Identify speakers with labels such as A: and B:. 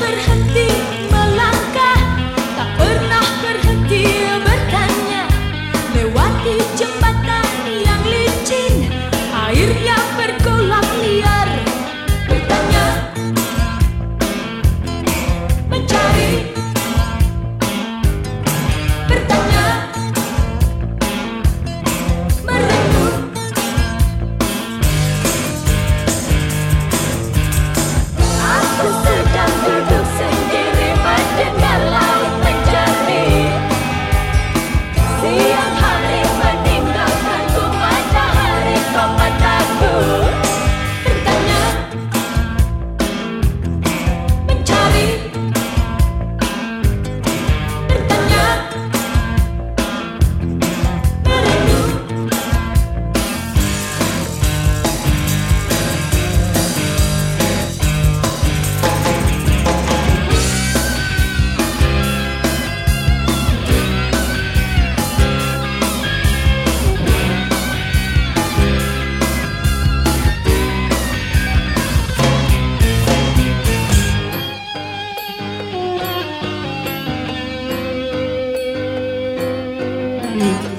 A: berhenti Mm-hmm.